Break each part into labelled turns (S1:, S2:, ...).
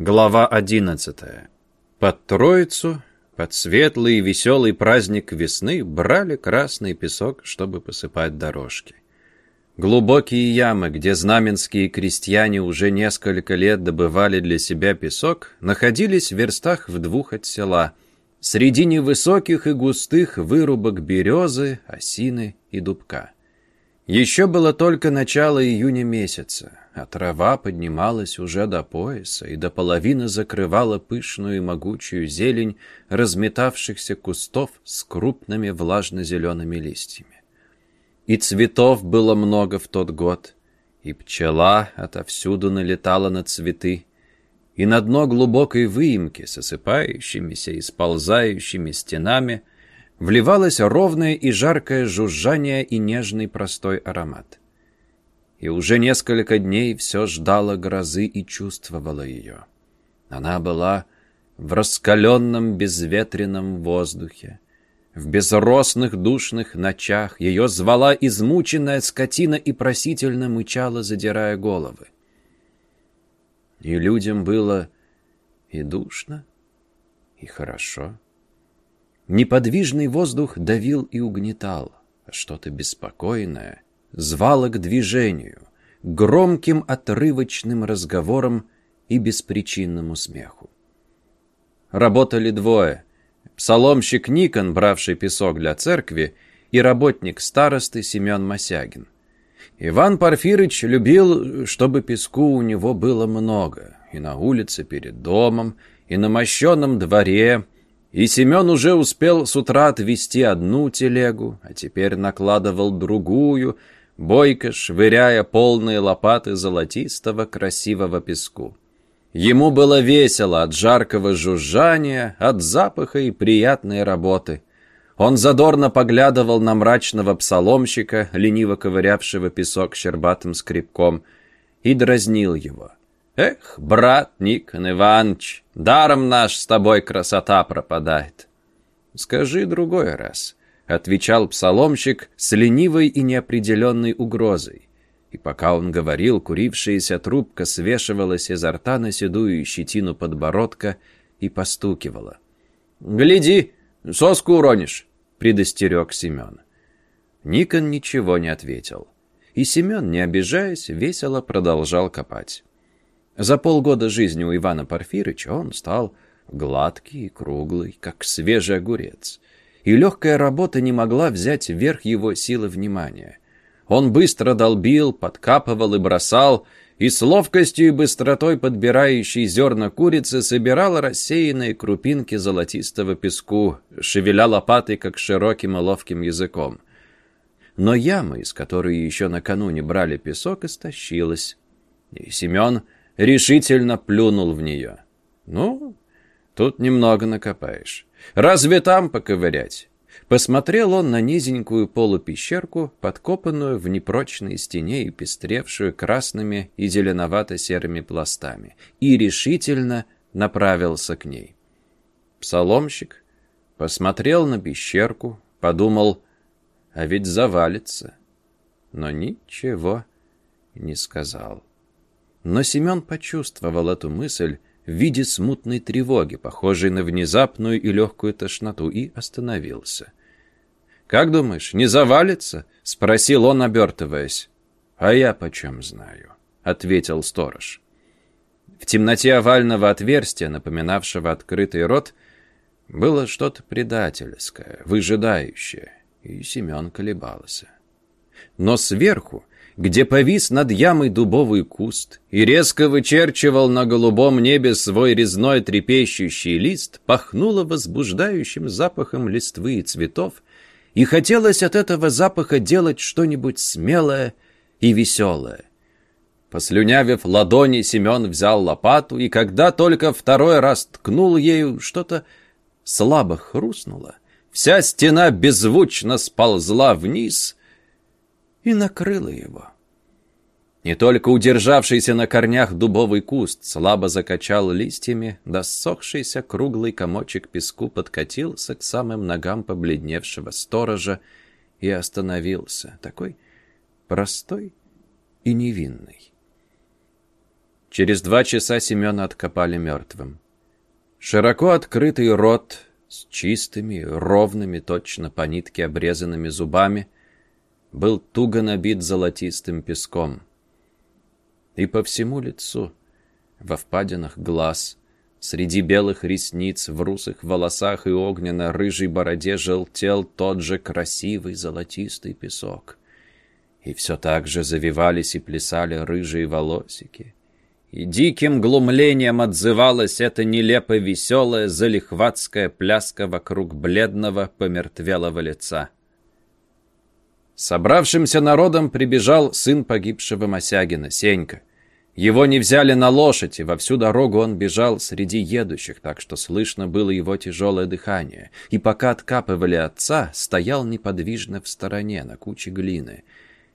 S1: Глава 11. Под Троицу, под светлый и веселый праздник весны брали красный песок, чтобы посыпать дорожки. Глубокие ямы, где знаменские крестьяне уже несколько лет добывали для себя песок, находились в верстах в двух от села, среди невысоких и густых вырубок березы, осины и дубка. Еще было только начало июня месяца, а трава поднималась уже до пояса и до половины закрывала пышную и могучую зелень разметавшихся кустов с крупными влажно-зелеными листьями. И цветов было много в тот год, и пчела отовсюду налетала на цветы, и на дно глубокой выемки с осыпающимися и сползающими стенами – вливалось ровное и жаркое жужжание и нежный простой аромат. И уже несколько дней все ждало грозы и чувствовало ее. Она была в раскаленном безветренном воздухе. В безросных душных ночах ее звала измученная скотина и просительно мычала, задирая головы. И людям было и душно, и хорошо. Неподвижный воздух давил и угнетал, а что-то беспокойное звало к движению, громким отрывочным разговорам и беспричинному смеху. Работали двое. Псаломщик Никон, бравший песок для церкви, и работник старосты Семен Мосягин. Иван Порфирыч любил, чтобы песку у него было много, и на улице перед домом, и на мощенном дворе, и Семен уже успел с утра отвезти одну телегу, а теперь накладывал другую, бойко швыряя полные лопаты золотистого красивого песку. Ему было весело от жаркого жужжания, от запаха и приятной работы. Он задорно поглядывал на мрачного псаломщика, лениво ковырявшего песок щербатым скребком, и дразнил его. Эх, брат Никон Иванович, даром наш с тобой красота пропадает. Скажи другой раз, отвечал псаломщик с ленивой и неопределенной угрозой. И пока он говорил, курившаяся трубка свешивалась изо рта на седую щетину подбородка и постукивала. «Гляди, соску уронишь!» — предостерег Семен. Никон ничего не ответил. И Семен, не обижаясь, весело продолжал копать. За полгода жизни у Ивана Порфирыча он стал гладкий и круглый, как свежий огурец. И легкая работа не могла взять вверх его силы внимания. Он быстро долбил, подкапывал и бросал, и с ловкостью и быстротой подбирающей зерна курицы собирал рассеянные крупинки золотистого песку, шевеля лопатой, как широким и ловким языком. Но яма, из которой еще накануне брали песок, истощилась. И Семен решительно плюнул в нее. «Ну, тут немного накопаешь. Разве там поковырять?» Посмотрел он на низенькую полупещерку, подкопанную в непрочной стене и пестревшую красными и зеленовато-серыми пластами, и решительно направился к ней. Псаломщик посмотрел на пещерку, подумал, а ведь завалится, но ничего не сказал. Но Семен почувствовал эту мысль в виде смутной тревоги, похожей на внезапную и легкую тошноту, и остановился. «Как думаешь, не завалится?» — спросил он, обертываясь. «А я почем знаю?» — ответил сторож. В темноте овального отверстия, напоминавшего открытый рот, было что-то предательское, выжидающее, и Семен колебался. Но сверху, где повис над ямой дубовый куст и резко вычерчивал на голубом небе свой резной трепещущий лист, пахнуло возбуждающим запахом листвы и цветов, и хотелось от этого запаха делать что-нибудь смелое и веселое. Послюнявив ладони, Семен взял лопату, и когда только второй раз ткнул ею, что-то слабо хрустнуло. Вся стена беззвучно сползла вниз, и накрыло его. Не только удержавшийся на корнях дубовый куст слабо закачал листьями, да ссохшийся круглый комочек песку подкатился к самым ногам побледневшего сторожа и остановился, такой простой и невинный. Через два часа Семена откопали мертвым. Широко открытый рот с чистыми, ровными, точно по нитке обрезанными зубами был туго набит золотистым песком. И по всему лицу, во впадинах глаз, среди белых ресниц, в русых волосах и огненно-рыжей бороде желтел тот же красивый золотистый песок. И все так же завивались и плясали рыжие волосики. И диким глумлением отзывалась эта нелепо веселая залихватская пляска вокруг бледного помертвелого лица. Собравшимся народом прибежал сын погибшего Мосягина, Сенька. Его не взяли на лошадь, и во всю дорогу он бежал среди едущих, так что слышно было его тяжелое дыхание. И пока откапывали отца, стоял неподвижно в стороне, на куче глины —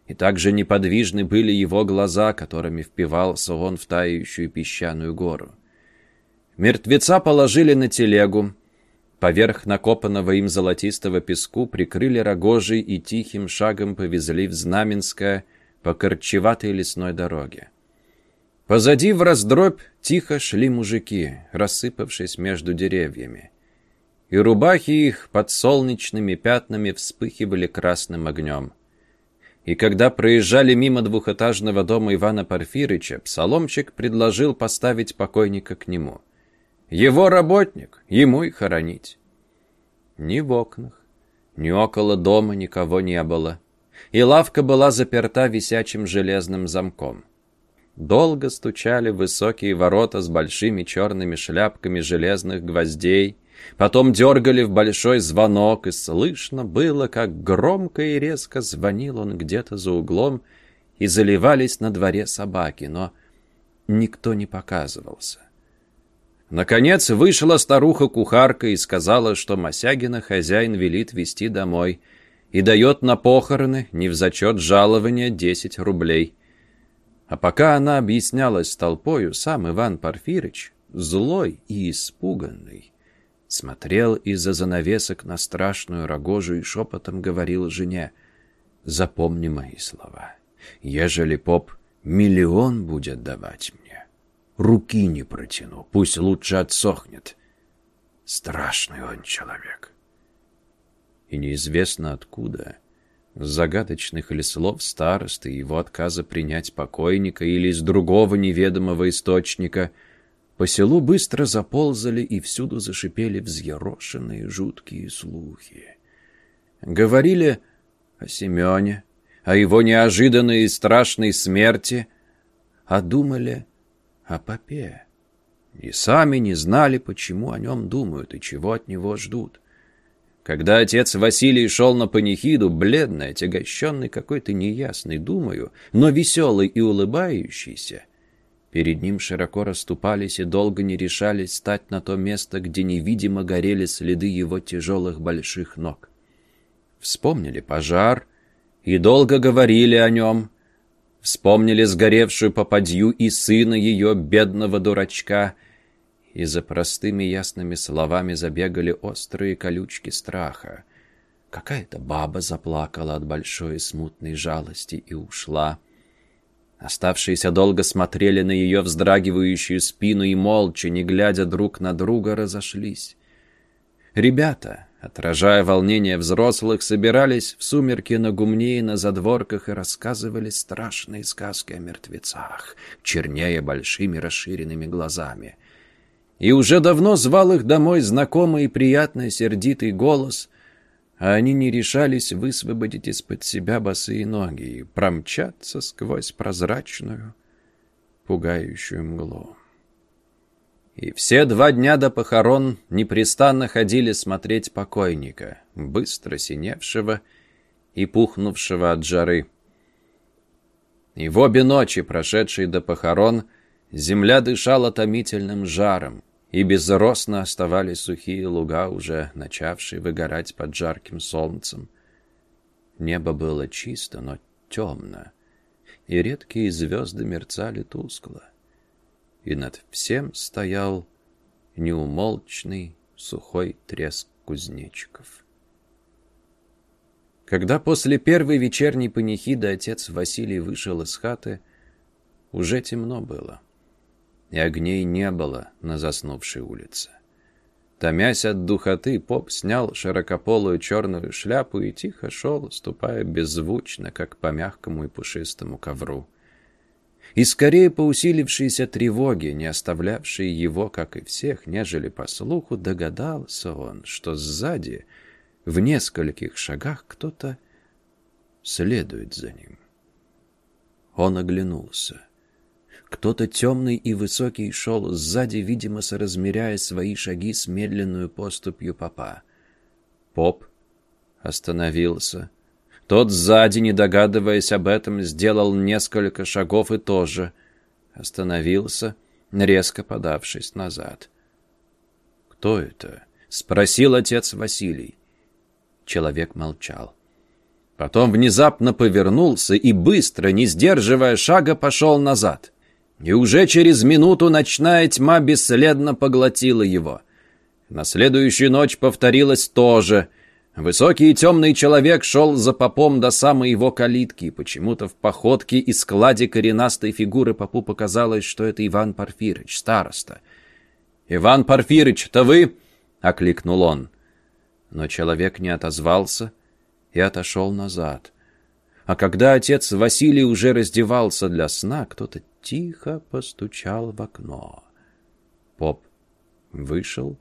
S1: и также неподвижны были его глаза, которыми впивался он в тающую песчаную гору. Мертвеца положили на телегу, поверх накопанного им золотистого песку прикрыли рогожей и тихим шагом повезли в Знаменское по корчеватой лесной дороге. Позади в раздробь тихо шли мужики, рассыпавшись между деревьями. И рубахи их под солнечными пятнами вспыхивали красным огнем и когда проезжали мимо двухэтажного дома Ивана Порфирыча, псаломщик предложил поставить покойника к нему. Его работник, ему и хоронить. Ни в окнах, ни около дома никого не было, и лавка была заперта висячим железным замком. Долго стучали высокие ворота с большими черными шляпками железных гвоздей, Потом дергали в большой звонок, и слышно было, как громко и резко звонил он где-то за углом, и заливались на дворе собаки, но никто не показывался. Наконец вышла старуха-кухарка и сказала, что Мосягина хозяин велит вести домой и дает на похороны, не в зачет жалования, десять рублей. А пока она объяснялась с толпою, сам Иван Порфирыч, злой и испуганный, смотрел из-за занавесок на страшную рогожу и шепотом говорил жене, «Запомни мои слова. Ежели поп миллион будет давать руки не протяну, пусть лучше отсохнет. Страшный он человек». И неизвестно откуда, с загадочных ли слов старосты его отказа принять покойника или из другого неведомого источника – по селу быстро заползали и всюду зашипели взъерошенные жуткие слухи. Говорили о Семене, о его неожиданной и страшной смерти, а думали о попе. И сами не знали, почему о нем думают и чего от него ждут. Когда отец Василий шел на панихиду, бледный, отягощенный какой-то неясной думаю, но веселый и улыбающийся, Перед ним широко расступались и долго не решались стать на то место, где невидимо горели следы его тяжелых больших ног. Вспомнили пожар и долго говорили о нем. Вспомнили сгоревшую попадью и сына ее, бедного дурачка, и за простыми ясными словами забегали острые колючки страха. Какая-то баба заплакала от большой смутной жалости и ушла. Оставшиеся долго смотрели на ее вздрагивающую спину и молча, не глядя друг на друга, разошлись. Ребята, отражая волнение взрослых, собирались в сумерки на гумне и на задворках и рассказывали страшные сказки о мертвецах, чернее большими расширенными глазами. И уже давно звал их домой знакомый и приятный сердитый голос, а они не решались высвободить из-под себя босые ноги и промчаться сквозь прозрачную, пугающую мглу. И все два дня до похорон непрестанно ходили смотреть покойника, быстро синевшего и пухнувшего от жары. И в обе ночи, прошедшие до похорон, земля дышала томительным жаром, и безросно оставались сухие луга, уже начавшие выгорать под жарким солнцем. Небо было чисто, но темно, и редкие звезды мерцали тускло. И над всем стоял неумолчный сухой треск кузнечиков. Когда после первой вечерней панихиды отец Василий вышел из хаты, уже темно было. и огней не было на заснувшей улице. Томясь от духоты, поп снял широкополую черную шляпу и тихо шел, ступая беззвучно, как по мягкому и пушистому ковру. И скорее по усилившейся тревоге, не оставлявшей его, как и всех, нежели по слуху, догадался он, что сзади, в нескольких шагах, кто-то следует за ним. Он оглянулся. Кто-то темный и высокий шел сзади, видимо, соразмеряя свои шаги с медленную поступью попа. Поп остановился. Тот сзади, не догадываясь об этом, сделал несколько шагов и тоже остановился, резко подавшись назад. «Кто это?» — спросил отец Василий. Человек молчал. Потом внезапно повернулся и быстро, не сдерживая шага, пошел назад. И уже через минуту ночная тьма бесследно поглотила его. На следующую ночь повторилось то же. Высокий и темный человек шел за попом до самой его калитки, почему-то в походке и складе коренастой фигуры попу показалось, что это Иван Порфирыч, староста. «Иван Порфирыч, это вы?» — окликнул он. Но человек не отозвался и отошел назад. А когда отец Василий уже раздевался для сна, кто-то тихо постучал в окно. Поп вышел,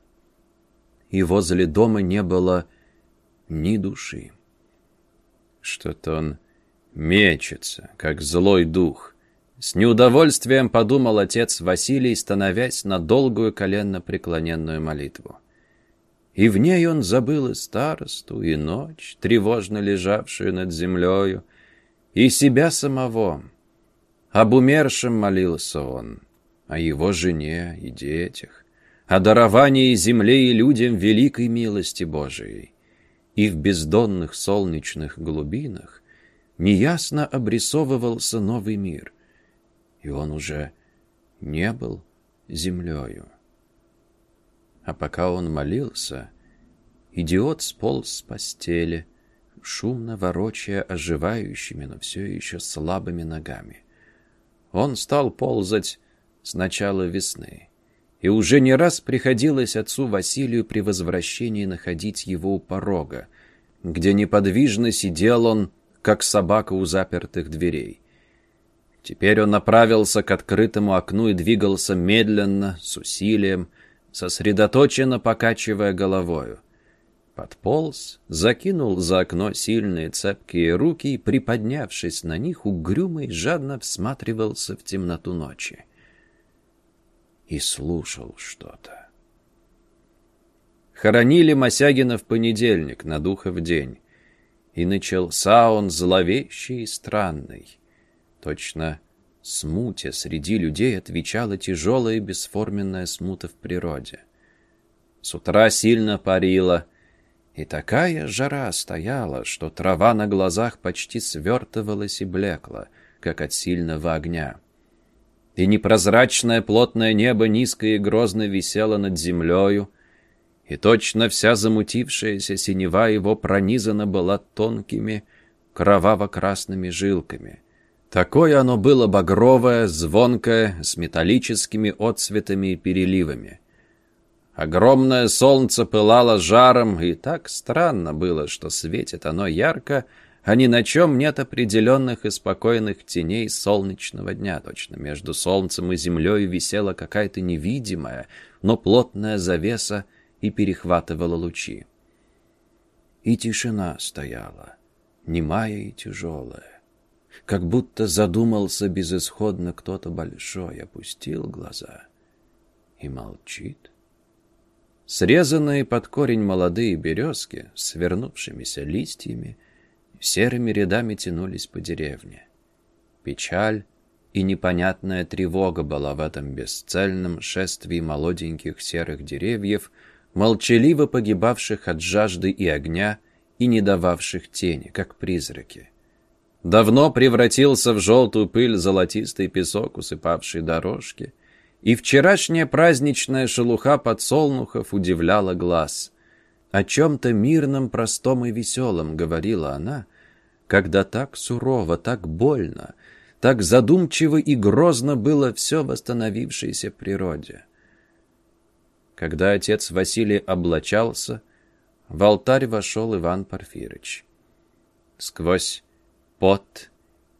S1: и возле дома не было ни души. Что-то он мечется, как злой дух. С неудовольствием подумал отец Василий, становясь на долгую коленно преклоненную молитву. И в ней он забыл и старосту, и ночь, тревожно лежавшую над землею, и себя самого, об умершем молился он, о его жене и детях, о даровании земле и людям великой милости Божией. И в бездонных солнечных глубинах неясно обрисовывался новый мир, и он уже не был землею. А пока он молился, идиот сполз с постели, шумно ворочая оживающими, но все еще слабыми ногами. Он стал ползать с начала весны. И уже не раз приходилось отцу Василию при возвращении находить его у порога, где неподвижно сидел он, как собака у запертых дверей. Теперь он направился к открытому окну и двигался медленно, с усилием, сосредоточенно покачивая головою. Подполз, закинул за окно сильные цепкие руки и, приподнявшись на них, угрюмо и жадно всматривался в темноту ночи. И слушал что-то. Хоронили Мосягина в понедельник, на духов день. И начался он зловещий и странный. Точно смуте среди людей отвечала тяжелая бесформенная смута в природе. С утра сильно парило — и такая жара стояла, что трава на глазах почти свертывалась и блекла, как от сильного огня. И непрозрачное плотное небо низко и грозно висело над землею, и точно вся замутившаяся синева его пронизана была тонкими кроваво-красными жилками. Такое оно было багровое, звонкое, с металлическими отцветами и переливами. Огромное солнце пылало жаром, и так странно было, что светит оно ярко, а ни на чем нет определенных и спокойных теней солнечного дня. Точно между солнцем и землей висела какая-то невидимая, но плотная завеса и перехватывала лучи. И тишина стояла, немая и тяжелая. Как будто задумался безысходно кто-то большой, опустил глаза и молчит. Срезанные под корень молодые березки свернувшимися листьями серыми рядами тянулись по деревне. Печаль и непонятная тревога была в этом бесцельном шествии молоденьких серых деревьев, молчаливо погибавших от жажды и огня и не дававших тени, как призраки. Давно превратился в желтую пыль золотистый песок, усыпавший дорожки — и вчерашняя праздничная шелуха подсолнухов удивляла глаз. О чем-то мирном, простом и веселом говорила она, когда так сурово, так больно, Так задумчиво и грозно было все восстановившееся в природе. Когда отец Василий облачался, в алтарь вошел Иван Порфирыч. Сквозь пот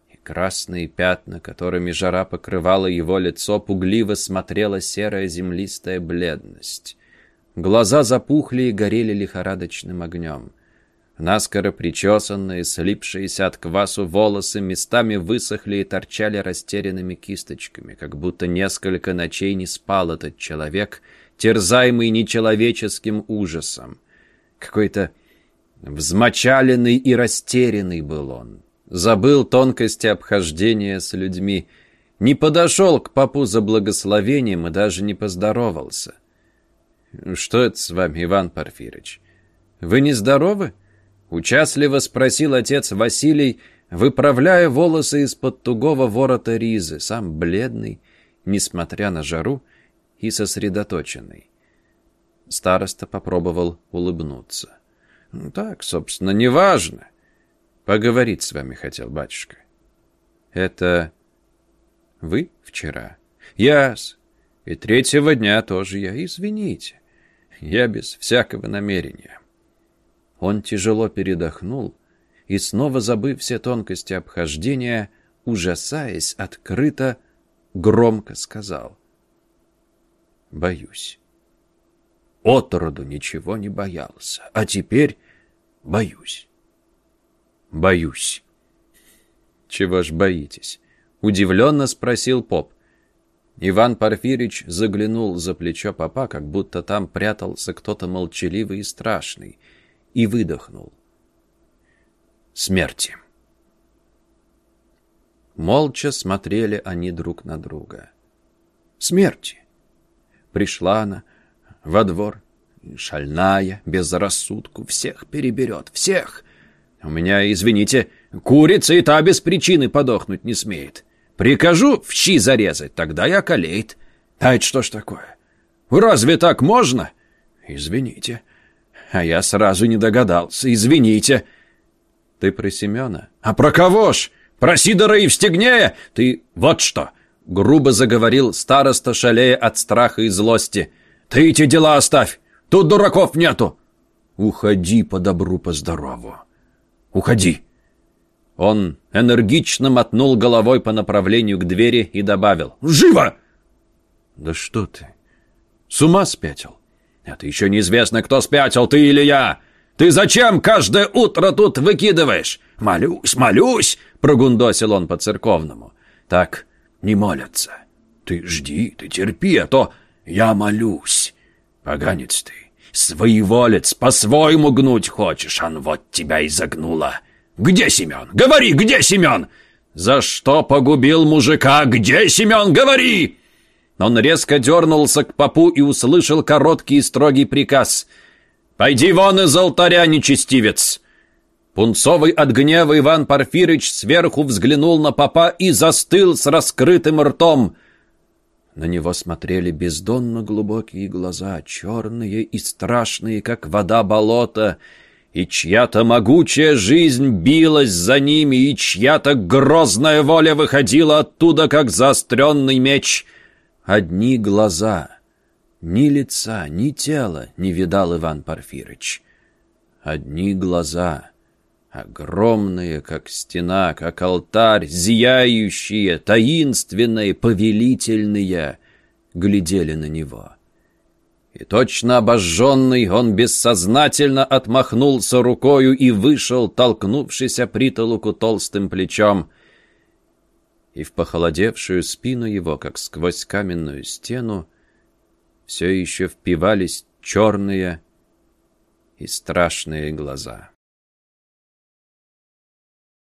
S1: и красные пятна, которыми жара покрывала его лицо, пугливо смотрела серая землистая бледность. Глаза запухли и горели лихорадочным огнем. Наскоро причесанные, слипшиеся от квасу волосы местами высохли и торчали растерянными кисточками, как будто несколько ночей не спал этот человек, терзаемый нечеловеческим ужасом. Какой-то взмочаленный и растерянный был он. Забыл тонкости обхождения с людьми, не подошел к папу за благословением и даже не поздоровался. «Что это с вами, Иван Порфирыч? Вы не здоровы?» Участливо спросил отец Василий, выправляя волосы из-под тугого ворота ризы, сам бледный, несмотря на жару, и сосредоточенный. Староста попробовал улыбнуться. «Ну так, собственно, неважно. Поговорить с вами хотел батюшка». «Это вы вчера?» «Яс. И третьего дня тоже я. Извините. Я без всякого намерения». Он тяжело передохнул и, снова забыв все тонкости обхождения, ужасаясь, открыто, громко сказал. «Боюсь». Отроду ничего не боялся, а теперь боюсь. Боюсь. Чего ж боитесь? Удивленно спросил поп. Иван Порфирич заглянул за плечо попа, как будто там прятался кто-то молчаливый и страшный — и выдохнул. Смерти. Молча смотрели они друг на друга. Смерти. Пришла она во двор, шальная, без рассудку, всех переберет, всех. У меня, извините, курица и та без причины подохнуть не смеет. Прикажу в щи зарезать, тогда я околеет. А это что ж такое? Разве так можно? Извините. А я сразу не догадался, извините. Ты про Семена? А про кого ж? Про Сидора и Евстигнея? Ты вот что! Грубо заговорил староста, шалея от страха и злости. Ты эти дела оставь! Тут дураков нету! Уходи по добру, по здорову. Уходи. Он энергично мотнул головой по направлению к двери и добавил. «Живо!» «Да что ты? С ума спятил? Это еще неизвестно, кто спятил, ты или я. Ты зачем каждое утро тут выкидываешь? Молюсь, молюсь, прогундосил он по-церковному. Так не молятся. Ты жди, ты терпи, а то я молюсь. Поганец ты, своеволец, по-своему гнуть хочешь, ан вот тебя и загнула. Где Семен? Говори, где Семен? За что погубил мужика? Где Семен? Говори!» Он резко дернулся к попу и услышал короткий и строгий приказ. «Пойди вон из алтаря, нечестивец!» Пунцовый от гнева Иван Порфирыч сверху взглянул на попа и застыл с раскрытым ртом. На него смотрели бездонно глубокие глаза, черные и страшные, как вода болота, и чья-то могучая жизнь билась за ними, и чья-то грозная воля выходила оттуда, как заостренный меч — Одни глаза. Ни лица, ни тела не видал Иван Порфирыч. Одни глаза. Огромные, как стена, как алтарь, зияющие, таинственные, повелительные, глядели на него. И точно обожженный он бессознательно отмахнулся рукою и вышел, толкнувшись о притолоку толстым плечом — и в похолодевшую спину его, как сквозь каменную стену, все еще впивались черные и страшные глаза.